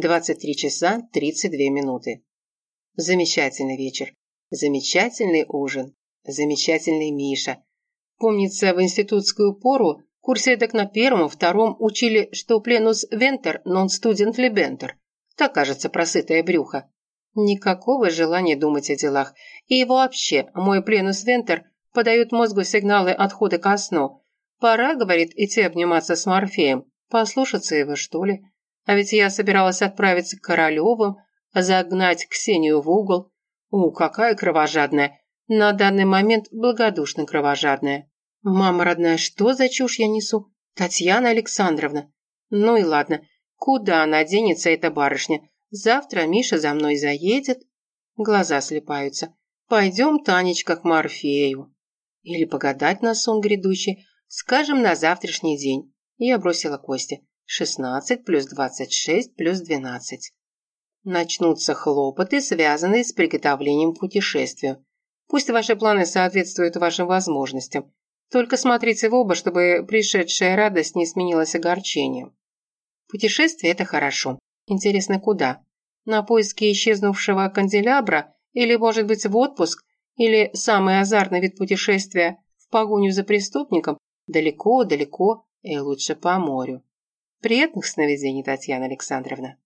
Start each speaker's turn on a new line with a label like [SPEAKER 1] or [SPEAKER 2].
[SPEAKER 1] 23 часа 32 минуты. Замечательный вечер. Замечательный ужин. Замечательный Миша. Помнится, в институтскую пору курсе так на первом, втором учили, что пленус вентер, нон студент либентер. Так, кажется, просытое брюхо. Никакого желания думать о делах. И вообще, мой пленус вентер подает мозгу сигналы отхода ко сну. Пора, говорит, идти обниматься с Морфеем. Послушаться его, что ли? А ведь я собиралась отправиться к Королевым, загнать Ксению в угол. О, какая кровожадная. На данный момент благодушно кровожадная. Мама родная, что за чушь я несу? Татьяна Александровна. Ну и ладно. Куда она денется, эта барышня? Завтра Миша за мной заедет. Глаза слепаются. Пойдем, Танечка, к Морфею. Или погадать на сон грядущий. Скажем, на завтрашний день. Я бросила Косте. 16 плюс 26 плюс 12. Начнутся хлопоты, связанные с приготовлением к путешествию. Пусть ваши планы соответствуют вашим возможностям. Только смотрите в оба, чтобы пришедшая радость не сменилась огорчением. Путешествие – это хорошо. Интересно, куда? На поиски исчезнувшего канделябра? Или, может быть, в отпуск? Или самый азартный вид путешествия – в погоню за преступником? Далеко-далеко и лучше по морю. Приятных сновидений, Татьяна Александровна.